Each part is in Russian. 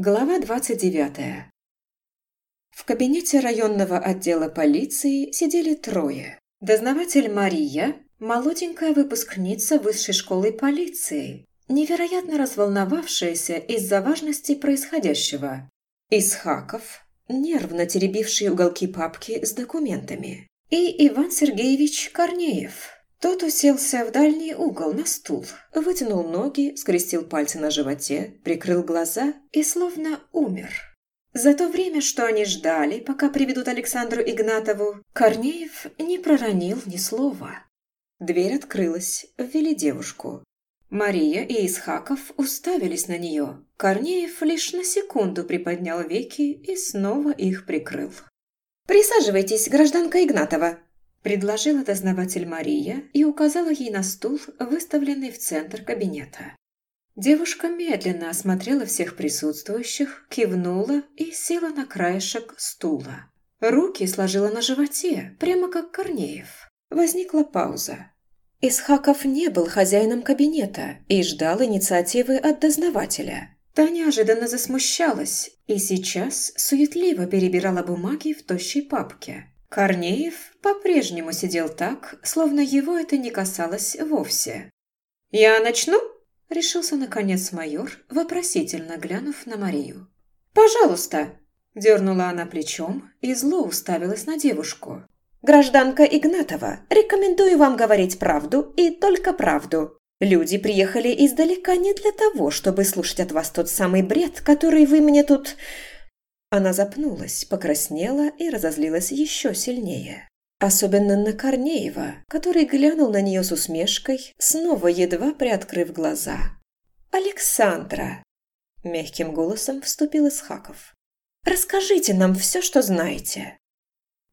Глава 29. В кабинете районного отдела полиции сидели трое. Дознаватель Мария, молоденькая выпускница высшей школы полиции, невероятно разволновавшаяся из-за важности происходящего. Исхаков, нервно теребивший уголки папки с документами. И Иван Сергеевич Корнеев. Тот уселся в дальний угол на стул, вытянул ноги, скрестил пальцы на животе, прикрыл глаза и словно умер. За то время, что они ждали, пока приведут Александру Игнатову, Корнеев не проронил ни слова. Дверь открылась, ввели девушку. Мария и Исхаков уставились на нее. Корнеев лишь на секунду приподнял веки и снова их прикрыл. «Присаживайтесь, гражданка Игнатова», – предложила дознаватель Мария и указала ей на стул, выставленный в центр кабинета. Девушка медленно осмотрела всех присутствующих, кивнула и села на краешек стула. Руки сложила на животе, прямо как Корнеев. Возникла пауза. Исхаков не был хозяином кабинета и ждал инициативы от дознавателя. Та неожиданно засмущалась и сейчас суетливо перебирала бумаги в тощей папке. Корнеев по-прежнему сидел так, словно его это не касалось вовсе. «Я начну?» – решился наконец майор, вопросительно глянув на Марию. «Пожалуйста!» – дернула она плечом и зло уставилась на девушку. «Гражданка Игнатова, рекомендую вам говорить правду и только правду. Люди приехали издалека не для того, чтобы слушать от вас тот самый бред, который вы мне тут...» Она запнулась, покраснела и разозлилась еще сильнее. Особенно на Корнеева, который глянул на нее с усмешкой, снова едва приоткрыв глаза. «Александра!» – мягким голосом вступил Исхаков. «Расскажите нам все, что знаете».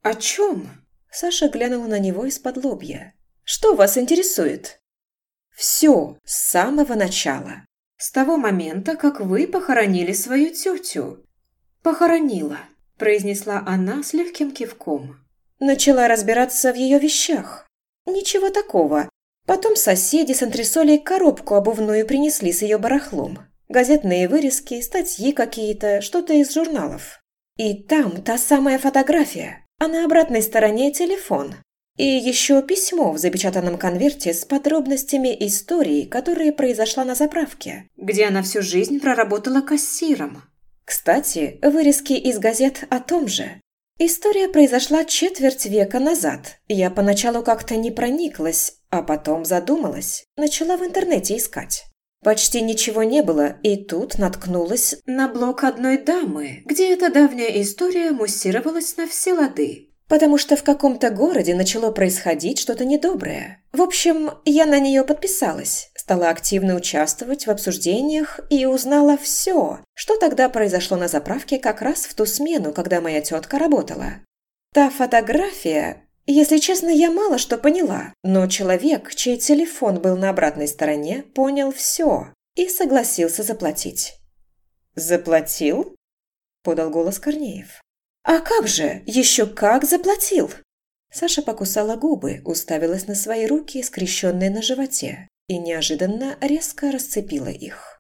«О чем?» Саша глянула на него из-под лобья. «Что вас интересует?» «Все, с самого начала. С того момента, как вы похоронили свою тетю». «Похоронила», – произнесла она с легким кивком. Начала разбираться в ее вещах. Ничего такого. Потом соседи с антресолей коробку обувную принесли с ее барахлом. Газетные вырезки, статьи какие-то, что-то из журналов. И там та самая фотография а на обратной стороне телефон. И еще письмо в запечатанном конверте с подробностями истории, которая произошла на заправке, где она всю жизнь проработала кассиром. Кстати, вырезки из газет о том же. История произошла четверть века назад. Я поначалу как-то не прониклась, а потом задумалась. Начала в интернете искать. Почти ничего не было, и тут наткнулась на блог одной дамы, где эта давняя история муссировалась на все лады. Потому что в каком-то городе начало происходить что-то недоброе. В общем, я на нее подписалась, стала активно участвовать в обсуждениях и узнала все, что тогда произошло на заправке как раз в ту смену, когда моя тетка работала. Та фотография если честно, я мало что поняла, но человек, чей телефон был на обратной стороне, понял все и согласился заплатить. «Заплатил?» – подал голос Корнеев. «А как же? Еще как заплатил!» Саша покусала губы, уставилась на свои руки, скрещенные на животе, и неожиданно резко расцепила их.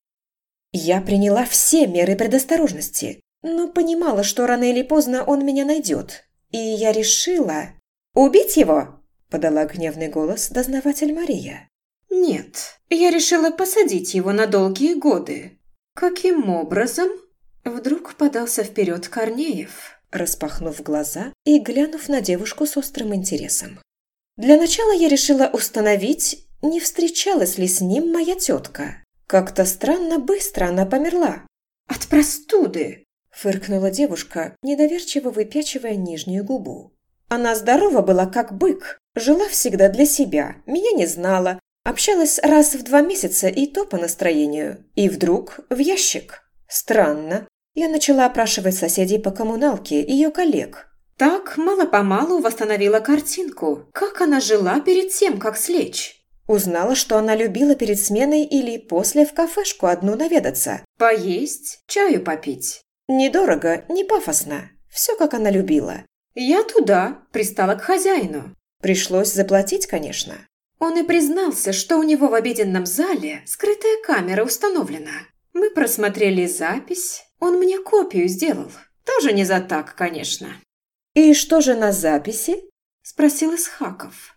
Я приняла все меры предосторожности, но понимала, что рано или поздно он меня найдет. И я решила... «Убить его?» – подала гневный голос дознаватель Мария. «Нет, я решила посадить его на долгие годы». «Каким образом?» Вдруг подался вперед Корнеев, распахнув глаза и глянув на девушку с острым интересом. «Для начала я решила установить, не встречалась ли с ним моя тетка. Как-то странно быстро она померла». «От простуды!» – фыркнула девушка, недоверчиво выпячивая нижнюю губу. Она здорова была как бык, жила всегда для себя, меня не знала, общалась раз в два месяца и то по настроению. И вдруг в ящик. Странно. Я начала опрашивать соседей по коммуналке, ее коллег. Так мало-помалу восстановила картинку, как она жила перед тем, как слечь. Узнала, что она любила перед сменой или после в кафешку одну наведаться. Поесть, чаю попить. Недорого, не пафосно. Все, как она любила. Я туда, пристала к хозяину. Пришлось заплатить, конечно. Он и признался, что у него в обеденном зале скрытая камера установлена. Мы просмотрели запись. Он мне копию сделал. Тоже не за так, конечно». «И что же на записи?» – спросил Исхаков.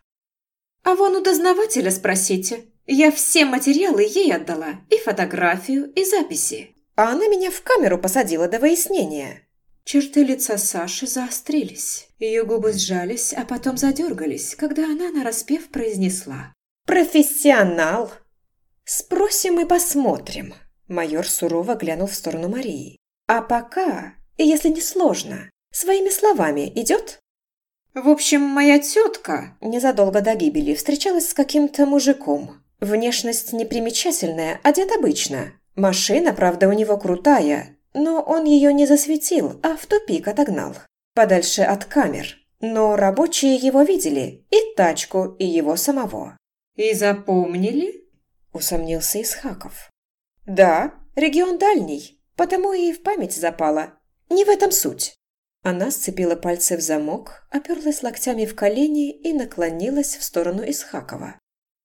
«А вон у дознавателя спросите. Я все материалы ей отдала, и фотографию, и записи». «А она меня в камеру посадила до выяснения». Черты лица Саши заострились. Ее губы сжались, а потом задергались, когда она нараспев произнесла. «Профессионал!» «Спросим и посмотрим», – майор сурово глянул в сторону Марии. «А пока, если не сложно, своими словами идет?» «В общем, моя тетка незадолго до гибели встречалась с каким-то мужиком. Внешность непримечательная, одет обычно. Машина, правда, у него крутая, но он ее не засветил, а в тупик отогнал. Подальше от камер. Но рабочие его видели, и тачку, и его самого. «И запомнили?» – усомнился Исхаков. «Да, регион дальний, потому и в память запала. Не в этом суть». Она сцепила пальцы в замок, оперлась локтями в колени и наклонилась в сторону Исхакова.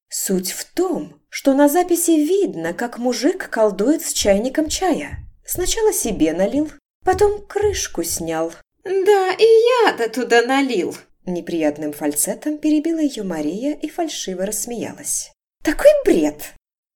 Суть в том, что на записи видно, как мужик колдует с чайником чая. Сначала себе налил, потом крышку снял. «Да, и я-то туда налил!» Неприятным фальцетом перебила ее Мария и фальшиво рассмеялась. «Такой бред!»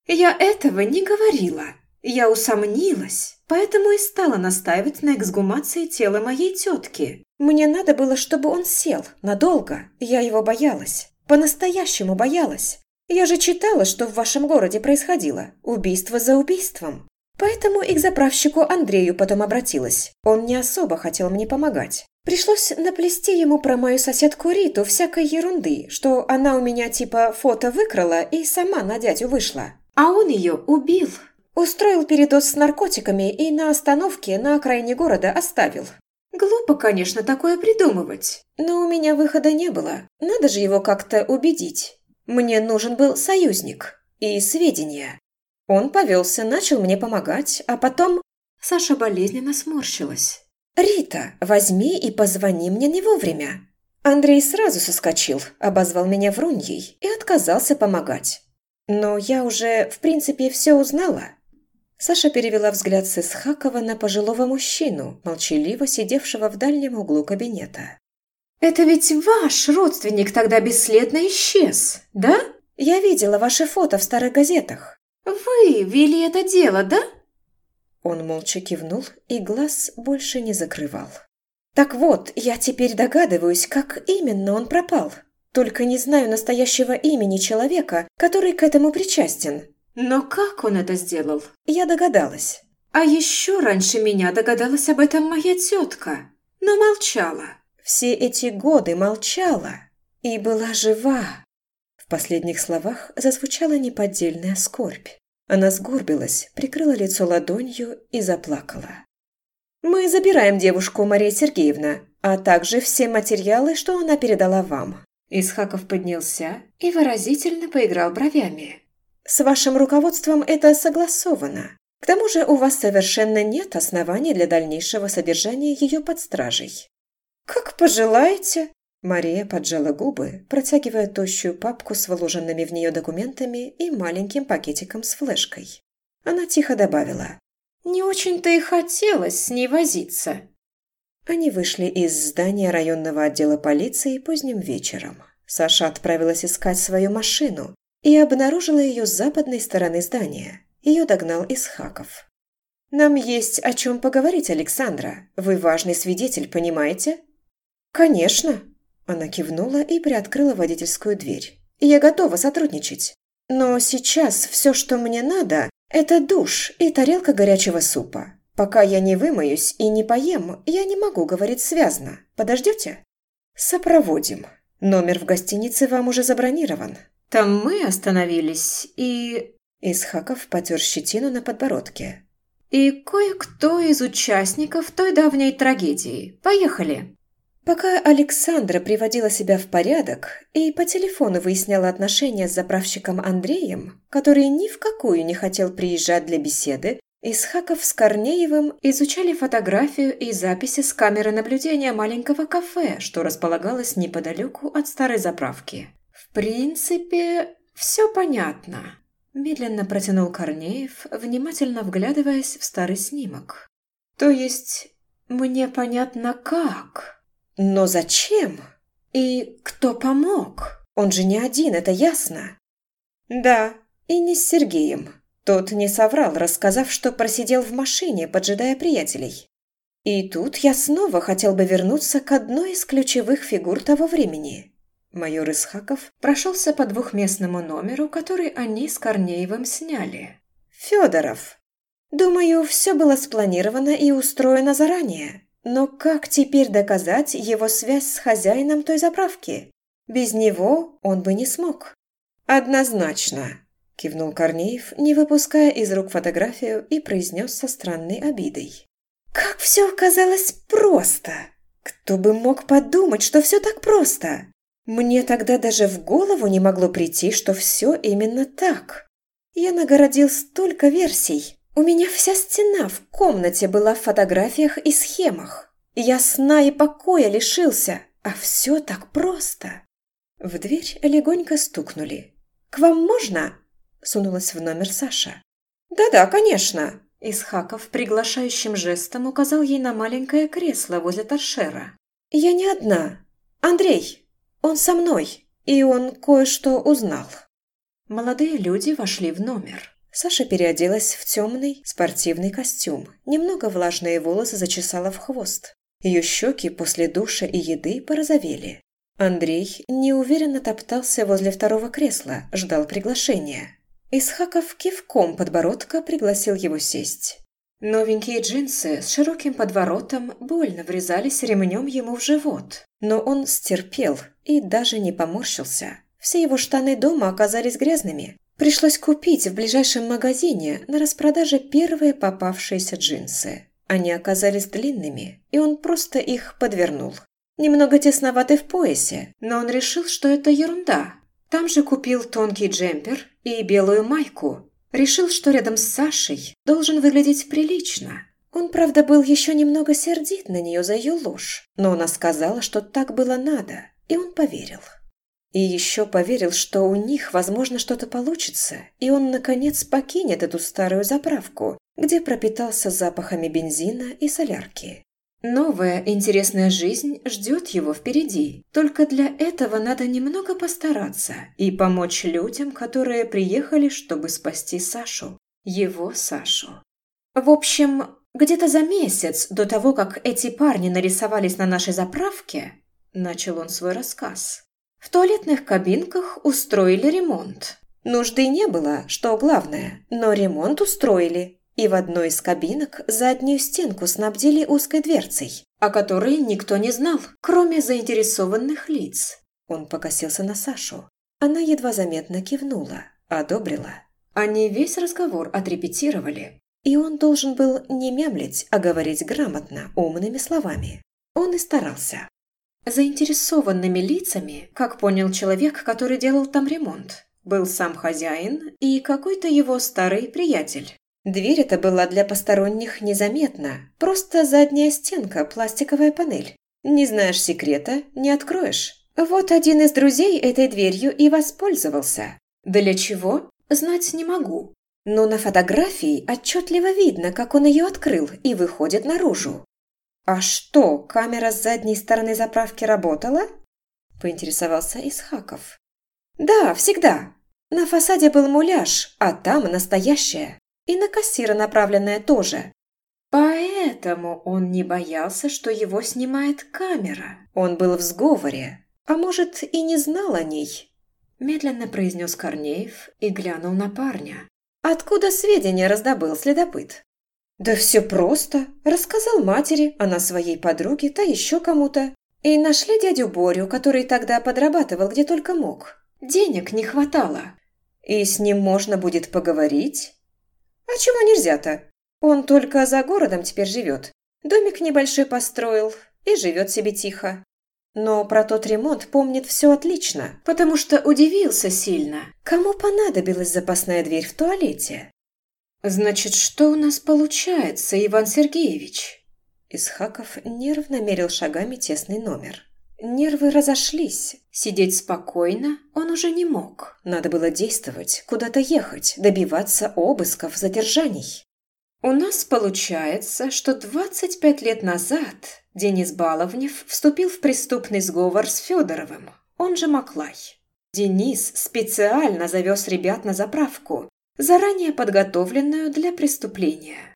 «Я этого не говорила. Я усомнилась, поэтому и стала настаивать на эксгумации тела моей тетки. Мне надо было, чтобы он сел. Надолго. Я его боялась. По-настоящему боялась. Я же читала, что в вашем городе происходило. Убийство за убийством. Поэтому и к заправщику Андрею потом обратилась. Он не особо хотел мне помогать. Пришлось наплести ему про мою соседку Риту всякой ерунды, что она у меня типа фото выкрала и сама на дядю вышла. А он ее убил. Устроил передоз с наркотиками и на остановке на окраине города оставил. Глупо, конечно, такое придумывать. Но у меня выхода не было. Надо же его как-то убедить. Мне нужен был союзник и сведения. Он повелся, начал мне помогать, а потом... Саша болезненно сморщилась. «Рита, возьми и позвони мне не вовремя». Андрей сразу соскочил, обозвал меня вруньей и отказался помогать. Но я уже, в принципе, все узнала. Саша перевела взгляд с Исхакова на пожилого мужчину, молчаливо сидевшего в дальнем углу кабинета. «Это ведь ваш родственник тогда бесследно исчез, да?» «Я видела ваши фото в старых газетах». «Вы вели это дело, да?» Он молча кивнул и глаз больше не закрывал. «Так вот, я теперь догадываюсь, как именно он пропал. Только не знаю настоящего имени человека, который к этому причастен». «Но как он это сделал?» Я догадалась. «А еще раньше меня догадалась об этом моя тетка, но молчала». «Все эти годы молчала и была жива». В последних словах зазвучала неподдельная скорбь. Она сгорбилась, прикрыла лицо ладонью и заплакала. «Мы забираем девушку, Мария Сергеевна, а также все материалы, что она передала вам». Исхаков поднялся и выразительно поиграл бровями. «С вашим руководством это согласовано. К тому же у вас совершенно нет оснований для дальнейшего содержания ее под стражей». «Как пожелаете», Мария поджала губы, протягивая тощую папку с вложенными в нее документами и маленьким пакетиком с флешкой. Она тихо добавила. «Не очень-то и хотелось с ней возиться». Они вышли из здания районного отдела полиции поздним вечером. Саша отправилась искать свою машину и обнаружила ее с западной стороны здания. Ее догнал Исхаков. «Нам есть о чем поговорить, Александра. Вы важный свидетель, понимаете?» «Конечно», она кивнула и приоткрыла водительскую дверь. «Я готова сотрудничать. Но сейчас все, что мне надо, это душ и тарелка горячего супа. Пока я не вымоюсь и не поем, я не могу говорить связно. Подождете?» «Сопроводим. Номер в гостинице вам уже забронирован». «Там мы остановились и...» Исхаков потер щетину на подбородке. «И кое-кто из участников той давней трагедии. Поехали!» Пока Александра приводила себя в порядок и по телефону выясняла отношения с заправщиком Андреем, который ни в какую не хотел приезжать для беседы, Исхаков с Корнеевым изучали фотографию и записи с камеры наблюдения маленького кафе, что располагалось неподалеку от старой заправки. «В принципе, все понятно», – медленно протянул Корнеев, внимательно вглядываясь в старый снимок. То есть, мне понятно как. Но зачем? И кто помог? Он же не один, это ясно. Да, и не с Сергеем. Тот не соврал, рассказав, что просидел в машине, поджидая приятелей. И тут я снова хотел бы вернуться к одной из ключевых фигур того времени. Майор Исхаков прошелся по двухместному номеру, который они с Корнеевым сняли. Федоров. Думаю, все было спланировано и устроено заранее. Но как теперь доказать его связь с хозяином той заправки? Без него он бы не смог. «Однозначно», – кивнул Корнеев, не выпуская из рук фотографию и произнес со странной обидой. «Как все оказалось просто! Кто бы мог подумать, что все так просто? Мне тогда даже в голову не могло прийти, что все именно так. Я нагородил столько версий. У меня вся стена в комнате была в фотографиях и схемах. Я сна и покоя лишился, а все так просто. В дверь легонько стукнули. «К вам можно?» – сунулась в номер Саша. «Да-да, конечно!» Исхаков приглашающим жестом указал ей на маленькое кресло возле торшера. «Я не одна. Андрей, он со мной, и он кое-что узнал». Молодые люди вошли в номер. Саша переоделась в темный спортивный костюм. Немного влажные волосы зачесала в хвост. Ее щеки после душа и еды порозовели. Андрей неуверенно топтался возле второго кресла, ждал приглашения. Исхаков кивком подбородка пригласил его сесть. Новенькие джинсы с широким подворотом больно врезались ремнем ему в живот, но он стерпел и даже не поморщился. Все его штаны дома оказались грязными. Пришлось купить в ближайшем магазине на распродаже первые попавшиеся джинсы. Они оказались длинными, и он просто их подвернул. Немного тесноваты в поясе, но он решил, что это ерунда. Там же купил тонкий джемпер и белую майку. Решил, что рядом с Сашей должен выглядеть прилично. Он, правда, был еще немного сердит на нее за ее ложь, но она сказала, что так было надо, и он поверил. И еще поверил, что у них, возможно, что-то получится, и он, наконец, покинет эту старую заправку, где пропитался запахами бензина и солярки. Новая интересная жизнь ждет его впереди. Только для этого надо немного постараться и помочь людям, которые приехали, чтобы спасти Сашу. Его Сашу. В общем, где-то за месяц до того, как эти парни нарисовались на нашей заправке, начал он свой рассказ. В туалетных кабинках устроили ремонт. Нужды не было, что главное, но ремонт устроили, и в одной из кабинок заднюю стенку снабдили узкой дверцей, о которой никто не знал, кроме заинтересованных лиц. Он покосился на Сашу. Она едва заметно кивнула, одобрила. Они весь разговор отрепетировали, и он должен был не мямлить, а говорить грамотно, умными словами. Он и старался. Заинтересованными лицами, как понял человек, который делал там ремонт, был сам хозяин и какой-то его старый приятель. Дверь эта была для посторонних незаметна. Просто задняя стенка, пластиковая панель. Не знаешь секрета – не откроешь. Вот один из друзей этой дверью и воспользовался. Для чего? Знать не могу. Но на фотографии отчетливо видно, как он ее открыл и выходит наружу. «А что, камера с задней стороны заправки работала?» – поинтересовался Исхаков. «Да, всегда. На фасаде был муляж, а там настоящая. И на кассира направленная тоже. Поэтому он не боялся, что его снимает камера. Он был в сговоре, а может и не знал о ней. Медленно произнес Корнеев и глянул на парня. Откуда сведения раздобыл следопыт? Да все просто. Рассказал матери, она своей подруге, та еще кому-то. И нашли дядю Борю, который тогда подрабатывал где только мог. Денег не хватало. И с ним можно будет поговорить. «А чего нельзя-то? Он только за городом теперь живет. Домик небольшой построил и живет себе тихо. Но про тот ремонт помнит все отлично, потому что удивился сильно. Кому понадобилась запасная дверь в туалете? «Значит, что у нас получается, Иван Сергеевич?» Исхаков нервно мерил шагами тесный номер. Нервы разошлись. Сидеть спокойно он уже не мог. Надо было действовать, куда-то ехать, добиваться обысков, задержаний. У нас получается, что 25 лет назад Денис Баловнев вступил в преступный сговор с Федоровым, он же Маклай. Денис специально завез ребят на заправку, заранее подготовленную для преступления.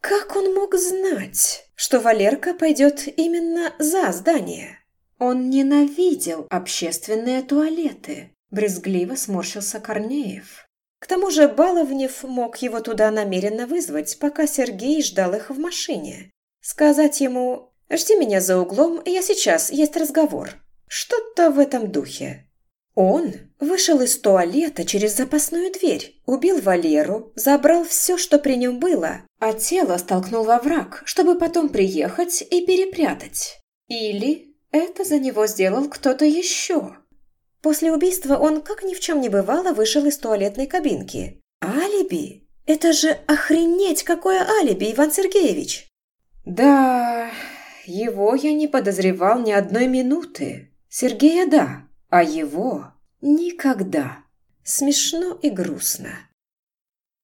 Как он мог знать, что Валерка пойдет именно за здание? Он ненавидел общественные туалеты. Брезгливо сморщился Корнеев. К тому же Баловнев мог его туда намеренно вызвать, пока Сергей ждал их в машине. Сказать ему «Жди меня за углом, я сейчас, есть разговор». Что-то в этом духе. Он вышел из туалета через запасную дверь, убил Валеру, забрал все, что при нем было, а тело столкнул во враг, чтобы потом приехать и перепрятать. Или это за него сделал кто-то еще. После убийства он, как ни в чем не бывало, вышел из туалетной кабинки. Алиби? Это же охренеть какое алиби, Иван Сергеевич! Да, его я не подозревал ни одной минуты. Сергея – да, а его – никогда. Смешно и грустно.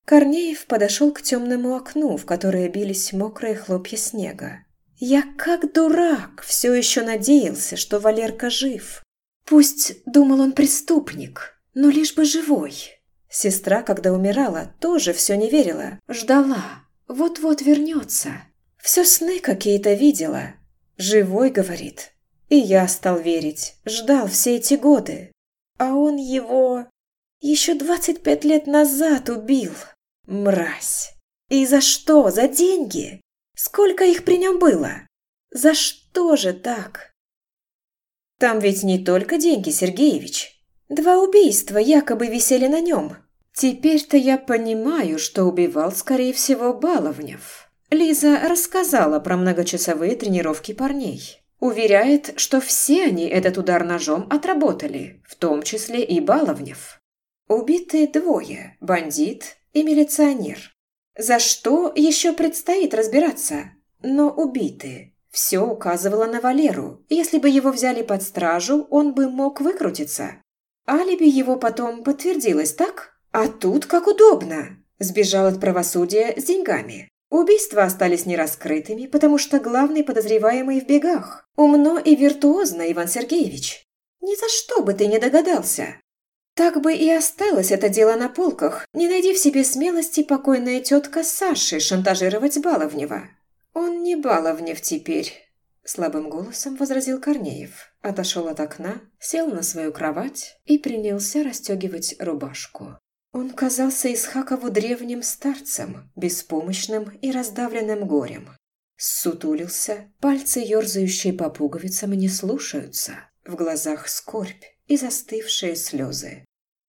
Корнеев подошел к темному окну, в которое бились мокрые хлопья снега. Я как дурак все еще надеялся, что Валерка жив. Пусть думал он преступник, но лишь бы живой. Сестра, когда умирала, тоже все не верила, ждала. Вот-вот вернется. Все сны какие-то видела. Живой, говорит. И я стал верить, ждал все эти годы. А он его еще двадцать пять лет назад убил. Мразь. И за что? За деньги? Сколько их при нем было? За что же так? Там ведь не только деньги, Сергеевич. Два убийства якобы висели на нем. Теперь-то я понимаю, что убивал, скорее всего, Баловнев. Лиза рассказала про многочасовые тренировки парней. Уверяет, что все они этот удар ножом отработали, в том числе и Баловнев. Убиты двое – бандит и милиционер. За что еще предстоит разбираться? Но убиты. Все указывало на Валеру. Если бы его взяли под стражу, он бы мог выкрутиться. Алиби его потом подтвердилось, так? А тут как удобно. Сбежал от правосудия с деньгами. Убийства остались нераскрытыми, потому что главный подозреваемый в бегах. Умно и виртуозно, Иван Сергеевич. Ни за что бы ты не догадался. Так бы и осталось это дело на полках, не найди в себе смелости покойная тетка Саши шантажировать Баловнева. Он не Баловнев теперь, слабым голосом возразил Корнеев. Отошел от окна, сел на свою кровать и принялся расстегивать рубашку. Он казался Исхакову древним старцем, беспомощным и раздавленным горем. Сутулился, пальцы, ерзающие по пуговицам, не слушаются, в глазах скорбь и застывшие слезы.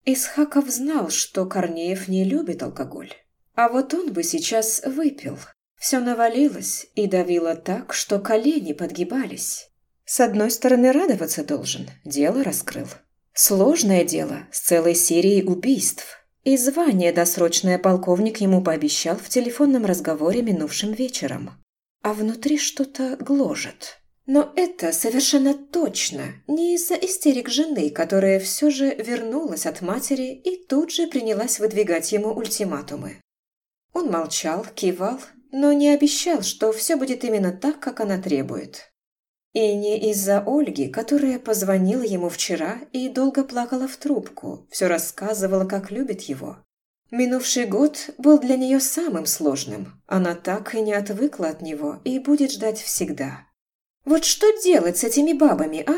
Исхаков знал, что Корнеев не любит алкоголь. А вот он бы сейчас выпил. Все навалилось и давило так, что колени подгибались. С одной стороны, радоваться должен, дело раскрыл. Сложное дело с целой серией убийств. И звание досрочное полковник ему пообещал в телефонном разговоре минувшим вечером. А внутри что-то гложет. Но это совершенно точно не из-за истерик жены, которая все же вернулась от матери и тут же принялась выдвигать ему ультиматумы. Он молчал, кивал, но не обещал, что все будет именно так, как она требует. И не из-за Ольги, которая позвонила ему вчера и долго плакала в трубку, все рассказывала, как любит его. Минувший год был для нее самым сложным. Она так и не отвыкла от него и будет ждать всегда. Вот что делать с этими бабами, а?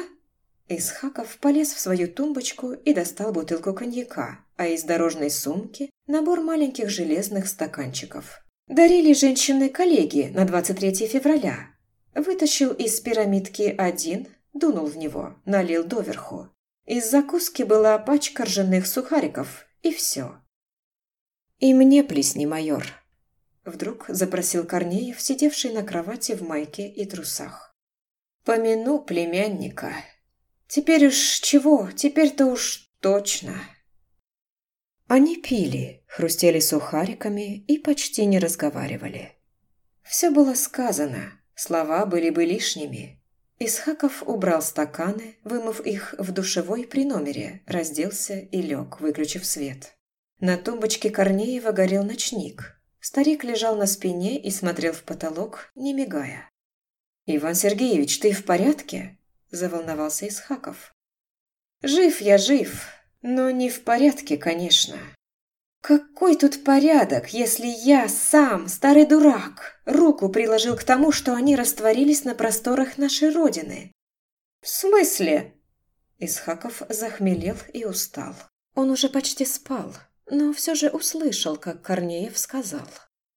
Исхаков полез в свою тумбочку и достал бутылку коньяка, а из дорожной сумки набор маленьких железных стаканчиков. Дарили женщины-коллеги на 23 февраля. Вытащил из пирамидки один, дунул в него, налил доверху. Из закуски была пачка ржаных сухариков, и все. «И мне плесни, майор», – вдруг запросил Корнеев, сидевший на кровати в майке и трусах. Помяну племянника. Теперь уж чего, теперь-то уж точно. Они пили, хрустели сухариками и почти не разговаривали. Все было сказано, слова были бы лишними. Исхаков убрал стаканы, вымыв их в душевой при номере, разделся и лег, выключив свет. На тумбочке Корнеева горел ночник. Старик лежал на спине и смотрел в потолок, не мигая. «Иван Сергеевич, ты в порядке?» – заволновался Исхаков. «Жив я, жив, но не в порядке, конечно». «Какой тут порядок, если я сам, старый дурак, руку приложил к тому, что они растворились на просторах нашей Родины?» «В смысле?» Исхаков захмелел и устал. Он уже почти спал, но все же услышал, как Корнеев сказал.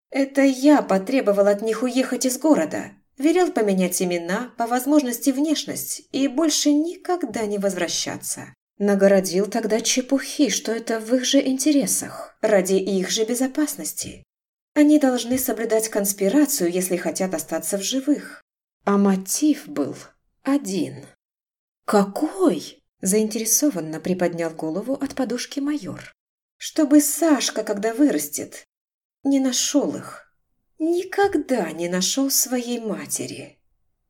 «Это я потребовал от них уехать из города, велел поменять имена, по возможности внешность и больше никогда не возвращаться. Нагородил тогда чепухи, что это в их же интересах, ради их же безопасности. Они должны соблюдать конспирацию, если хотят остаться в живых. А мотив был один. «Какой?» – заинтересованно приподнял голову от подушки майор. «Чтобы Сашка, когда вырастет, не нашел их. Никогда не нашел своей матери».